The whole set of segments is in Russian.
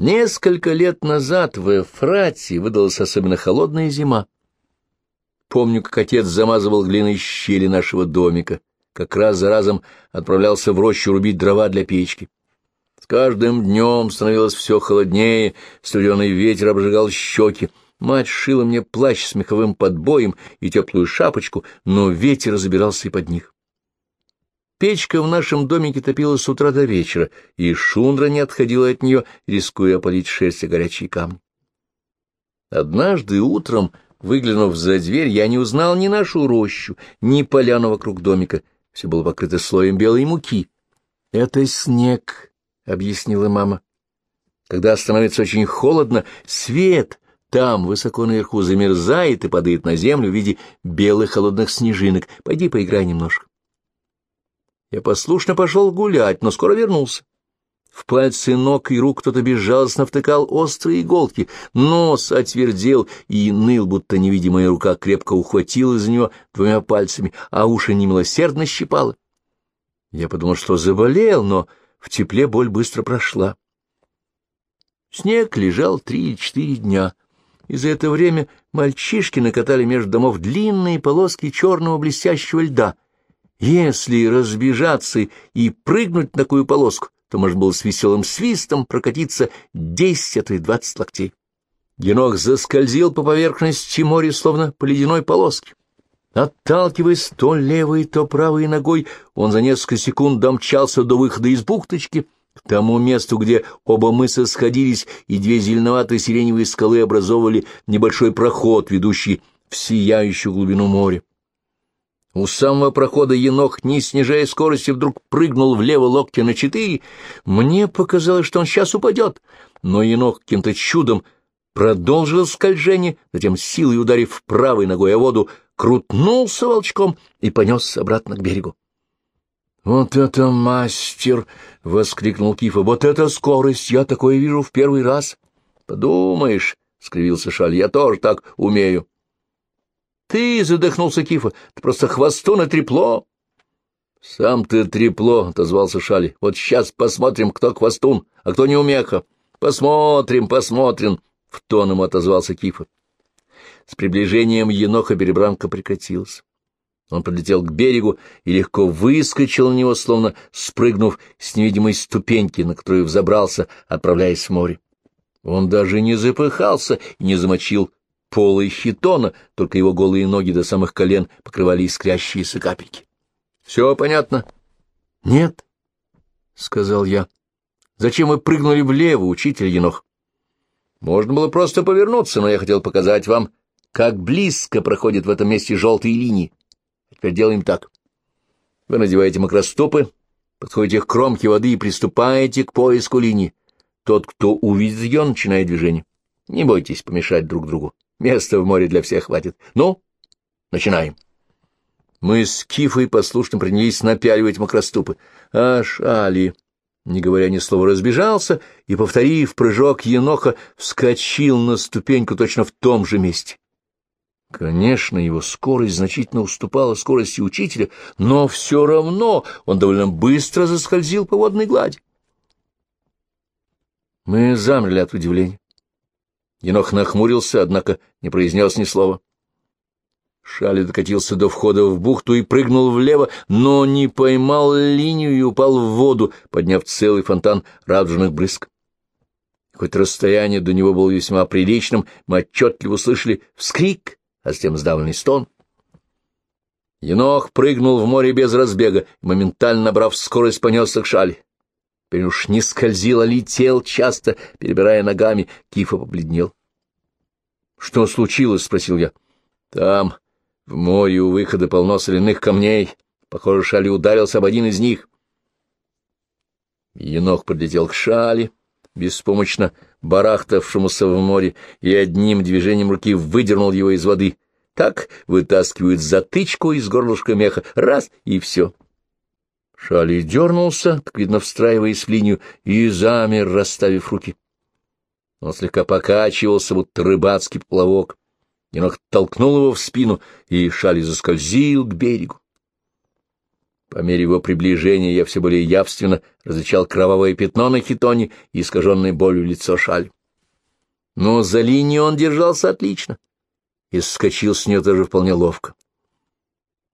Несколько лет назад в Эфрате выдалась особенно холодная зима. Помню, как отец замазывал глиной щели нашего домика, как раз за разом отправлялся в рощу рубить дрова для печки. С каждым днем становилось все холоднее, студеный ветер обжигал щеки. Мать шила мне плащ с меховым подбоем и теплую шапочку, но ветер забирался и под них. Печка в нашем домике топилась с утра до вечера, и шундра не отходила от нее, рискуя опалить шерсть и горячие камни. Однажды утром, выглянув за дверь, я не узнал ни нашу рощу, ни поляну вокруг домика. Все было покрыто слоем белой муки. — Это снег, — объяснила мама. Когда становится очень холодно, свет там, высоко наверху, замерзает и падает на землю в виде белых холодных снежинок. Пойди поиграй немножко. Я послушно пошел гулять, но скоро вернулся. В пальцы ног и рук кто-то безжалостно втыкал острые иголки, нос отвердел и ныл, будто невидимая рука крепко ухватила за него двумя пальцами, а уши немилосердно щипала. Я подумал, что заболел, но в тепле боль быстро прошла. Снег лежал три или четыре дня, и за это время мальчишки накатали между домов длинные полоски черного блестящего льда — если разбежаться и прыгнуть на такую полоску, то можно было с веселым свистом прокатиться десять, а то и двадцать локтей. Енох заскользил по поверхности моря, словно по ледяной полоске. Отталкиваясь то левой, то правой ногой, он за несколько секунд домчался до выхода из бухточки, к тому месту, где оба мыса сходились, и две зеленоватые сиреневые скалы образовывали небольшой проход, ведущий в сияющую глубину моря. У самого прохода енох, не снижая скорости, вдруг прыгнул влево локти на четыре. Мне показалось, что он сейчас упадет, но енох каким-то чудом продолжил скольжение, затем силой ударив правой ногой о воду, крутнулся волчком и понесся обратно к берегу. — Вот это мастер! — воскликнул Кифа. — Вот это скорость! Я такое вижу в первый раз! — Подумаешь, — скривился Шаль, — я тоже так умею. Ты, — задохнулся Кифа, — ты просто хвосту на трепло. — Сам ты трепло, — отозвался Шали. — Вот сейчас посмотрим, кто хвостун, а кто неумеха. Посмотрим, посмотрим, — в тон ему отозвался Кифа. С приближением еноха перебранка прекратилась. Он подлетел к берегу и легко выскочил на него, словно спрыгнув с невидимой ступеньки, на которую взобрался, отправляясь в море. Он даже не запыхался и не замочил пола и хитона, только его голые ноги до самых колен покрывали искрящиеся капельки. — Все понятно? — Нет, — сказал я. — Зачем вы прыгнули влево, учитель Енох? — Можно было просто повернуться, но я хотел показать вам, как близко проходят в этом месте желтые линии. А теперь делаем так. Вы надеваете макростопы, подходите к кромке воды и приступаете к поиску линии. Тот, кто увидит ее, начинает движение. Не бойтесь помешать друг другу. Места в море для всех хватит. Ну, начинаем. Мы с Кифой послушно принялись напяливать макроступы. А Шали, не говоря ни слова, разбежался и, повторив прыжок еноха, вскочил на ступеньку точно в том же месте. Конечно, его скорость значительно уступала скорости учителя, но все равно он довольно быстро заскользил по водной глади. Мы замерли от удивления. Енох нахмурился, однако не произнес ни слова. Шали докатился до входа в бухту и прыгнул влево, но не поймал линию и упал в воду, подняв целый фонтан радужных брызг. Хоть расстояние до него было весьма приличным, мы отчетливо слышали вскрик, а затем сдавленный стон. Енох прыгнул в море без разбега моментально набрав скорость, понесся к шали. Теперь уж не скользил, а летел часто, перебирая ногами. Кифа побледнел. — Что случилось? — спросил я. — Там, в море у выхода, полно соляных камней. Похоже, Шали ударился об один из них. Енох подлетел к Шали, беспомощно барахтавшемуся в море, и одним движением руки выдернул его из воды. Так вытаскивают затычку из горлышка меха. Раз — и все. — Шали дернулся, как видно, встраиваясь в линию, и замер, расставив руки. Он слегка покачивался, будто рыбацкий плавок. Енох толкнул его в спину, и Шали заскользил к берегу. По мере его приближения я все более явственно различал кровавое пятно на хитоне и искаженное болью лицо шаль. Но за линией он держался отлично и скочил с нее даже вполне ловко.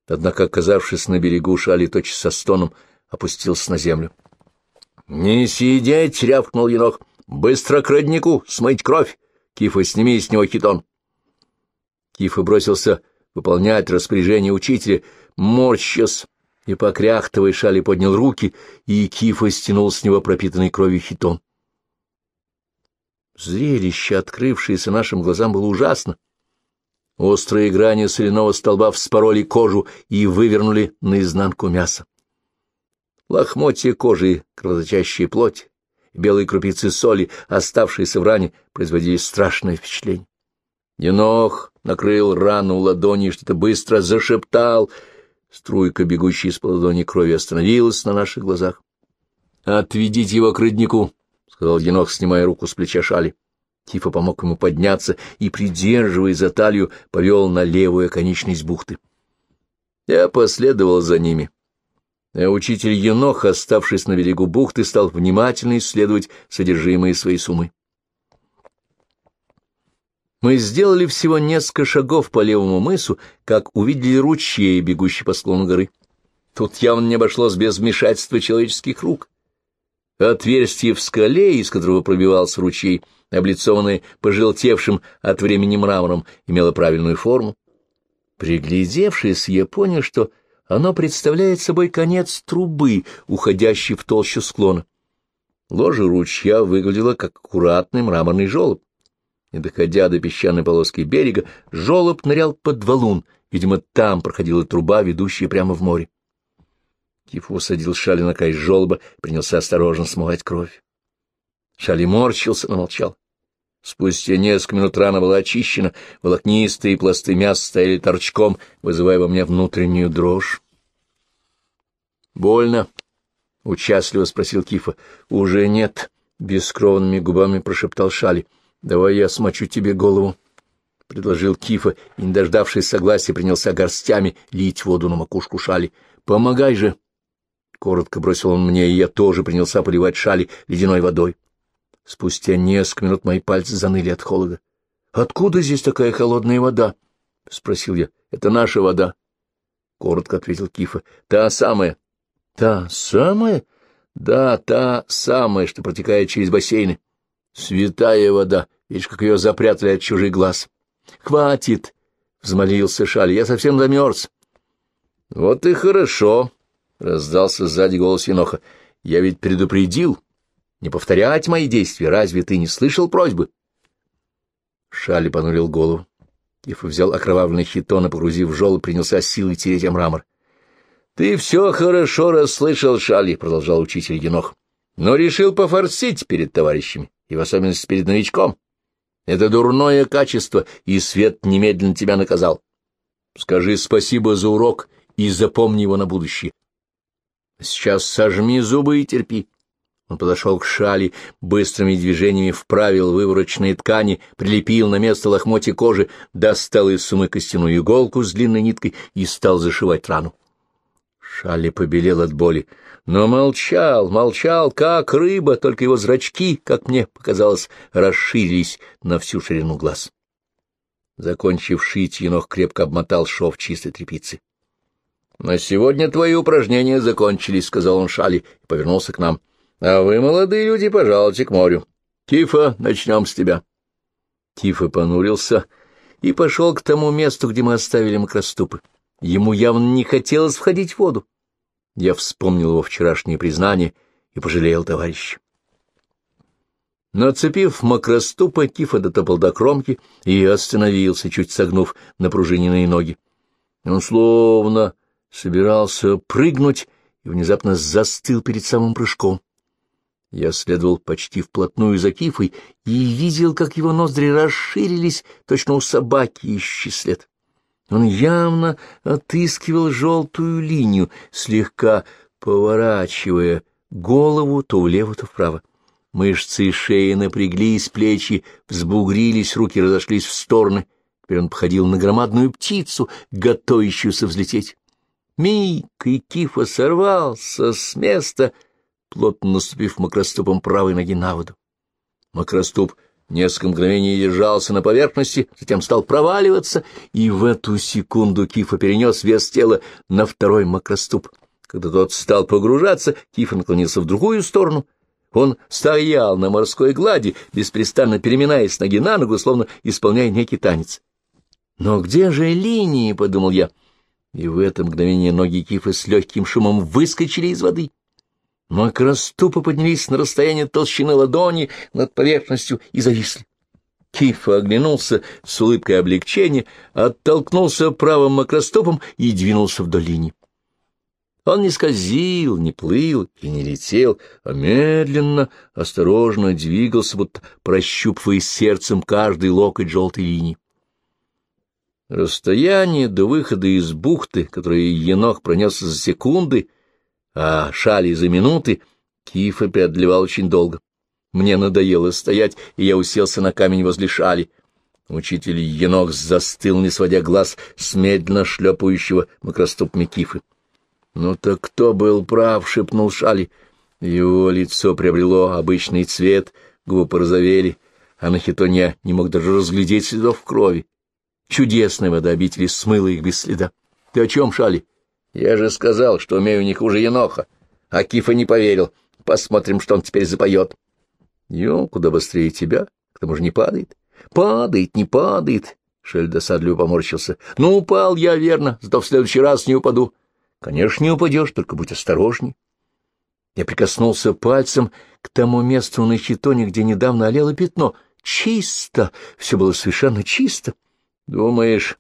Однако, оказавшись на берегу, Шали точно со стоном опустился на землю. — Не сидеть! — рявкнул енох. — Быстро к роднику! Смыть кровь! Кифа, сними с него хитон! Кифа бросился выполнять распоряжение учителя, морщась и, покряхтывая, Шали поднял руки, и Кифа стянул с него пропитанный кровью хитон. Зрелище, открывшееся нашим глазам, было ужасно. Острые грани соляного столба вспороли кожу и вывернули наизнанку мясо. Лохмотья кожи кровоточащая плоть, белые крупицы соли, оставшиеся в ране, производили страшное впечатление. Енох накрыл рану ладони что-то быстро зашептал. Струйка, бегущая из ладони крови, остановилась на наших глазах. — Отведите его к роднику, — сказал Енох, снимая руку с плеча шали. Тифа помог ему подняться и, придерживая за талию, повел на левую оконечность бухты. Я последовал за ними. А учитель Енох, оставшись на берегу бухты, стал внимательно исследовать содержимое своей суммы. Мы сделали всего несколько шагов по левому мысу, как увидели ручей, бегущий по склону горы. Тут явно не обошлось без вмешательства человеческих рук. Отверстие в скале, из которого пробивался ручей, облицованное пожелтевшим от времени мрамором, имело правильную форму. Приглядевшись, я понял, что оно представляет собой конец трубы, уходящей в толщу склона. Ложе ручья выглядело как аккуратный мраморный желоб. Не доходя до песчаной полоски берега, желоб нырял под валун, видимо, там проходила труба, ведущая прямо в море. Кифу усадил Шали на край желоба и принялся осторожно смывать кровь. Шали морщился, но молчал. Спустя несколько минут рана была очищена, волокнистые пласты мяса стояли торчком, вызывая во мне внутреннюю дрожь. «Больно?» — участливо спросил Кифа. «Уже нет», — бескровными губами прошептал Шали. «Давай я смочу тебе голову», — предложил Кифа, и, не дождавшись согласия, принялся горстями лить воду на макушку Шали. «Помогай же!» Коротко бросил он мне, и я тоже принялся поливать шали ледяной водой. Спустя несколько минут мои пальцы заныли от холода. — Откуда здесь такая холодная вода? — спросил я. — Это наша вода. — коротко ответил Кифа. — Та самая. — Та самая? — Да, та самая, что протекает через бассейны. Святая вода. Видишь, как ее запрятали от чужих глаз. — Хватит! — взмолился Шали. — Я совсем замерз. — Вот и хорошо, — раздался сзади голос Еноха. — Я ведь предупредил не повторять мои действия. Разве ты не слышал просьбы? Шали понурил голову. Ифа взял окровавленный хитон и, погрузив в жол, принялся силой тереть о мрамор. — Ты все хорошо расслышал, Шали, — продолжал учитель Енох, — но решил пофорсить перед товарищами, и в особенности перед новичком. Это дурное качество, и свет немедленно тебя наказал. Скажи спасибо за урок и запомни его на будущее. Сейчас сожми зубы и терпи. Он подошел к шали, быстрыми движениями вправил выворочные ткани, прилепил на место лохмотья кожи, достал из сумы костяную иголку с длинной ниткой и стал зашивать рану. Шали побелел от боли, но молчал, молчал, как рыба, только его зрачки, как мне показалось, расширились на всю ширину глаз. Закончив шить, енох крепко обмотал шов чистой тряпицы. — На сегодня твои упражнения закончились, — сказал он Шали и повернулся к нам. — А вы, молодые люди, пожалуйте к морю. Тифа, начнем с тебя. Тифа понурился и пошел к тому месту, где мы оставили макроступы. Ему явно не хотелось входить в воду. Я вспомнил его вчерашнее признание и пожалел товарища. Нацепив макроступы, Кифа дотопал до кромки и остановился, чуть согнув напружиненные ноги. Он словно собирался прыгнуть и внезапно застыл перед самым прыжком. Я следовал почти вплотную за кифой и видел, как его ноздри расширились, точно у собаки ищущий след. Он явно отыскивал желтую линию, слегка поворачивая голову то влево, то вправо. Мышцы шеи напряглись, плечи взбугрились, руки разошлись в стороны. Теперь он походил на громадную птицу, готовящуюся взлететь. Миг, и Кифа сорвался с места, плотно наступив макроступом правой ноги на воду. Макроступ несколько мгновений держался на поверхности, затем стал проваливаться, и в эту секунду Кифа перенес вес тела на второй макроступ. Когда тот стал погружаться, Кифа наклонился в другую сторону. Он стоял на морской глади, беспрестанно переминаясь ноги на ногу, словно исполняя некий танец. «Но где же линии?» — подумал я. — и в это мгновение ноги Кифа с легким шумом выскочили из воды. Макроступы поднялись на расстояние толщины ладони над поверхностью и зависли. Кифа оглянулся с улыбкой облегчения, оттолкнулся правым макростопом и двинулся вдоль линии. Он не скользил, не плыл и не летел, а медленно, осторожно двигался, будто прощупывая сердцем каждый локоть желтой линии. Расстояние до выхода из бухты, которое енох пронес за секунды, а шали за минуты, Кифа преодолевал очень долго. Мне надоело стоять, и я уселся на камень возле шали. Учитель енох застыл, не сводя глаз с медленно шлепающего макроступами Кифы. — Ну так кто был прав? — шепнул шали. Его лицо приобрело обычный цвет, губы порозовели, а на хитоне не мог даже разглядеть следов крови. Чудесная вода обители смыла их без следа. Ты о чем, Шали? Я же сказал, что умею не хуже еноха. А Кифа не поверил. Посмотрим, что он теперь запоет. Ё, куда быстрее тебя. К тому же не падает. Падает, не падает. Шель досадливо поморщился. Ну, упал я, верно, зато в следующий раз не упаду. Конечно, не упадешь, только будь осторожней. Я прикоснулся пальцем к тому месту на щитоне, где недавно олело пятно. Чисто! Все было совершенно чисто. — Думаешь,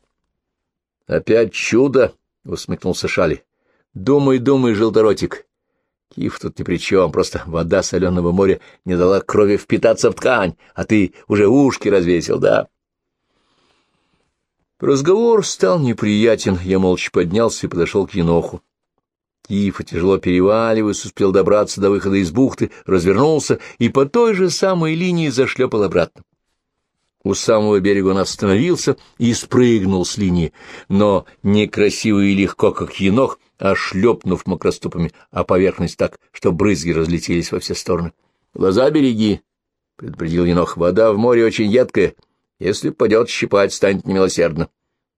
опять чудо? — усмехнулся Шали. — Думай, думай, желторотик. Киф тут ни при чем, просто вода соленого моря не дала крови впитаться в ткань, а ты уже ушки развесил, да? Разговор стал неприятен, я молча поднялся и подошел к Еноху. Кифа, тяжело переваливаясь, успел добраться до выхода из бухты, развернулся и по той же самой линии зашлепал обратно. У самого берега он остановился и спрыгнул с линии, но некрасиво и легко, как енох, а шлепнув макроступами, а поверхность так, что брызги разлетелись во все стороны. — Глаза береги, — предупредил енох, — вода в море очень едкая. Если падет, щипать станет немилосердно.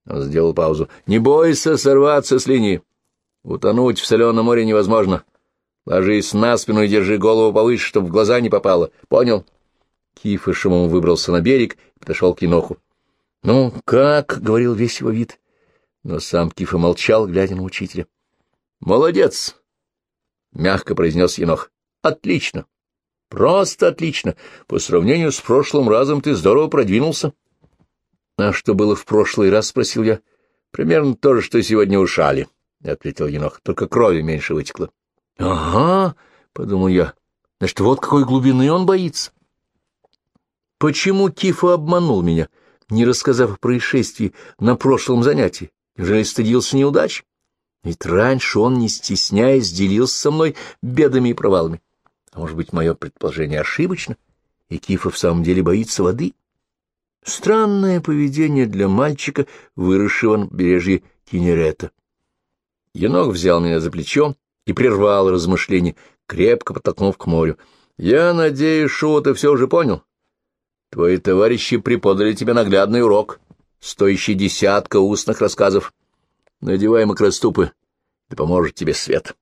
Он сделал паузу. — Не бойся сорваться с линии. Утонуть в соленом море невозможно. Ложись на спину и держи голову повыше, чтобы в глаза не попало. Понял? — Кифа шумом выбрался на берег и подошел к Еноху. — Ну, как? — говорил весь его вид. Но сам Кифа молчал, глядя на учителя. — Молодец! — мягко произнес Енох. — Отлично! Просто отлично! По сравнению с прошлым разом ты здорово продвинулся. — А что было в прошлый раз? — спросил я. — Примерно то же, что сегодня у Шали, — ответил Енох. — Только крови меньше вытекло. — Ага, — подумал я. — Значит, вот какой глубины он боится. Почему Кифа обманул меня, не рассказав о происшествии на прошлом занятии? Неужели стыдился неудач? Ведь раньше он, не стесняясь, делился со мной бедами и провалами. А может быть, мое предположение ошибочно, и Кифа в самом деле боится воды? Странное поведение для мальчика, выросшего на побережье Кинерета. Енох взял меня за плечо и прервал размышления, крепко подтолкнув к морю. — Я надеюсь, что ты все уже понял. Твои товарищи преподали тебе наглядный урок, стоящий десятка устных рассказов. Надевай макроступы, да поможет тебе свет.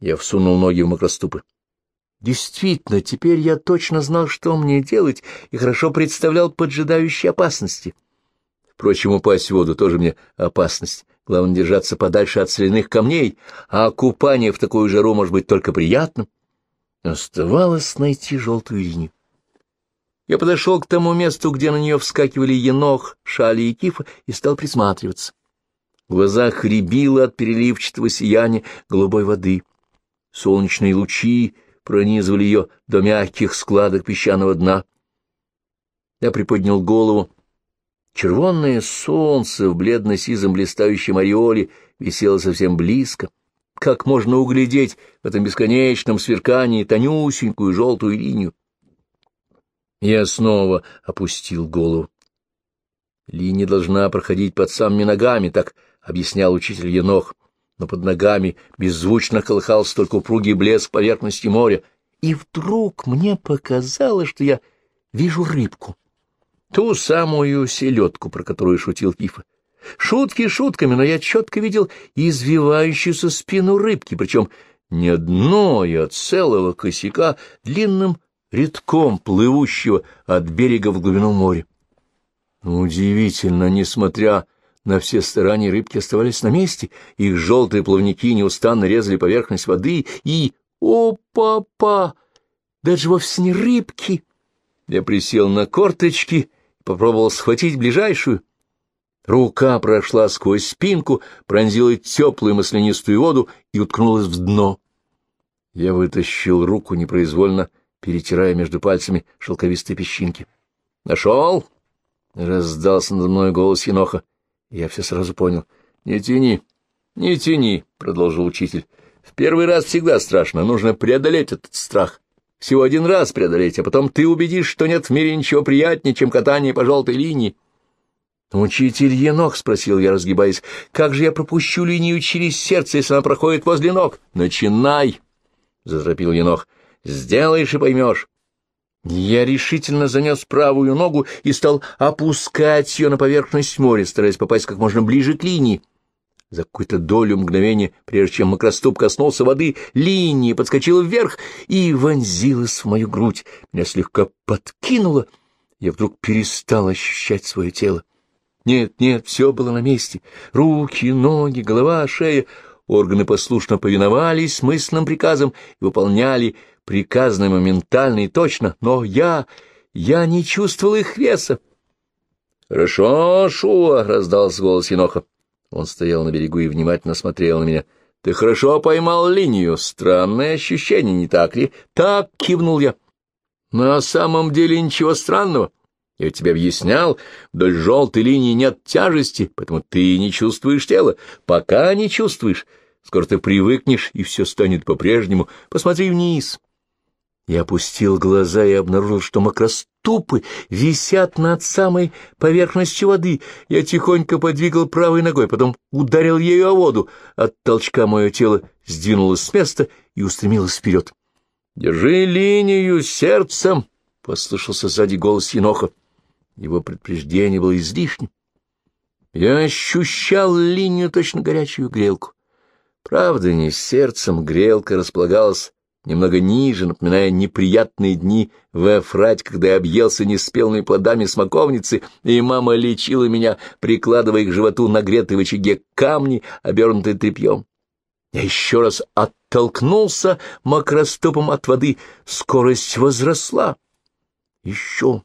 Я всунул ноги в макроступы. Действительно, теперь я точно знал, что мне делать, и хорошо представлял поджидающие опасности. Впрочем, упасть в воду тоже мне опасность. Главное, держаться подальше от соляных камней, а купание в такую жару может быть только приятным. Оставалось найти желтую линию. Я подошел к тому месту, где на нее вскакивали енох, шали и кифа, и стал присматриваться. В глазах рябило от переливчатого сияния голубой воды. Солнечные лучи пронизывали ее до мягких складок песчаного дна. Я приподнял голову. Червонное солнце в бледно-сизом блистающем ореоле висело совсем близко. Как можно углядеть в этом бесконечном сверкании тонюсенькую желтую линию? Я снова опустил голову. Линия должна проходить под самыми ногами, так объяснял учитель Енох. но под ногами беззвучно колыхался только упругий блеск поверхности моря. И вдруг мне показалось, что я вижу рыбку. Ту самую селедку, про которую шутил Пифа. Шутки шутками, но я четко видел извивающуюся спину рыбки, причем не одной, а целого косяка длинным редком плывущего от берега в глубину моря. Удивительно, несмотря на все старания, рыбки оставались на месте, их желтые плавники неустанно резали поверхность воды, и... О, папа! Даже вовсе не рыбки! Я присел на корточки и попробовал схватить ближайшую. Рука прошла сквозь спинку, пронзила теплую маслянистую воду и уткнулась в дно. Я вытащил руку, непроизвольно перетирая между пальцами шелковистые песчинки. «Нашел?» — раздался над мной голос Еноха. Я все сразу понял. «Не тяни, не тяни», — продолжил учитель. «В первый раз всегда страшно, нужно преодолеть этот страх. Всего один раз преодолеть, а потом ты убедишь, что нет в мире ничего приятнее, чем катание по желтой линии». «Учитель Енох», — спросил я, разгибаясь, — «как же я пропущу линию через сердце, если она проходит возле ног?» «Начинай!» — заторопил Енох. «Сделаешь и поймешь». Я решительно занес правую ногу и стал опускать ее на поверхность моря, стараясь попасть как можно ближе к линии. За какую-то долю мгновения, прежде чем макроступ коснулся воды, линия подскочила вверх и вонзилась в мою грудь. Меня слегка подкинуло. Я вдруг перестал ощущать свое тело. Нет, нет, все было на месте. Руки, ноги, голова, шея. Органы послушно повиновались мысленным приказам и выполняли приказанное моментально и точно. Но я... я не чувствовал их веса. — Хорошо, Шуа, — раздался голос Еноха. Он стоял на берегу и внимательно смотрел на меня. — Ты хорошо поймал линию. Странное ощущение, не так ли? — Так, — кивнул я. — На самом деле ничего странного. Я тебе объяснял, вдоль желтой линии нет тяжести, поэтому ты не чувствуешь тела. Пока не чувствуешь. Скоро ты привыкнешь, и все станет по-прежнему. Посмотри вниз. Я опустил глаза и обнаружил, что макроступы висят над самой поверхностью воды. Я тихонько подвигал правой ногой, потом ударил ею о воду. От толчка мое тело сдвинулось с места и устремилось вперед. «Держи линию сердцем!» — послышался сзади голос Еноха. Его предупреждение было излишним. Я ощущал линию точно горячую грелку. Правда, не сердцем грелка располагалась немного ниже, напоминая неприятные дни в Эфрать, когда я объелся неспелыми плодами смоковницы, и мама лечила меня, прикладывая к животу нагретые в очаге камни, обернутые тряпьем. Я еще раз оттолкнулся макростопом от воды, скорость возросла. Еще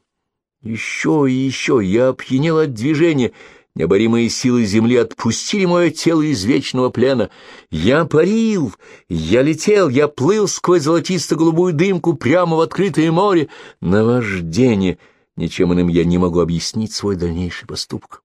еще и еще я опьянел от движения. Необоримые силы земли отпустили мое тело из вечного плена. Я парил, я летел, я плыл сквозь золотисто-голубую дымку прямо в открытое море. Наваждение. Ничем иным я не могу объяснить свой дальнейший поступок.